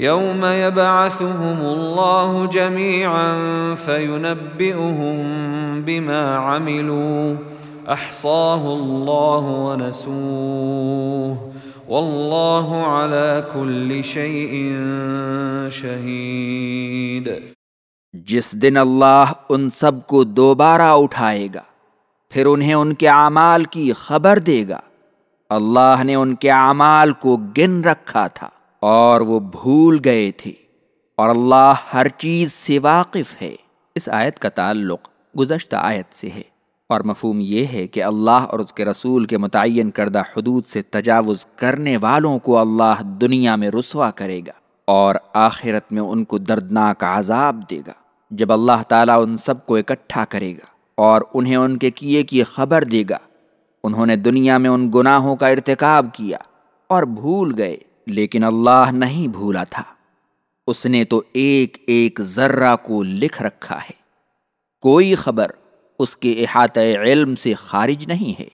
يوم يبعثهم الله جميعا فينبئهم بما عملوا. احصاه الله ونسوه. والله على كل شيء شهيد. جس دن اللہ ان سب کو دوبارہ اٹھائے گا، پھر انہیں ان کے اعمال کی خبر دے گا۔ اللہ نے ان کے اعمال کو گن رکھا تھا۔ اور وہ بھول گئے تھے۔ اور اللہ ہر چیز سے واقف ہے۔ اس آیت کا تعلق گزشتہ آیت سے ہے۔ اور مفہوم یہ ہے کہ اللہ اور اس کے رسول کے متعین کردہ حدود سے تجاوز کرنے والوں کو اللہ دنیا میں رسوا کرے گا اور آخرت میں ان کو دردناک عذاب دے گا۔ جب اللہ تعالیٰ ان سب کو اکٹھا کرے گا اور انہیں ان کے کیے کی خبر دے گا، انہوں نے دنیا میں ان گناہوں کا ارتکاب کیا اور بھول گئے۔ لیکن اللہ نہیں بھولا تھا۔ اس نے تو ایک ایک ذرہ کو لکھ رکھا ہے۔ کوئی خبر اس کے احاطۂ علم سے خارج نہیں ہے۔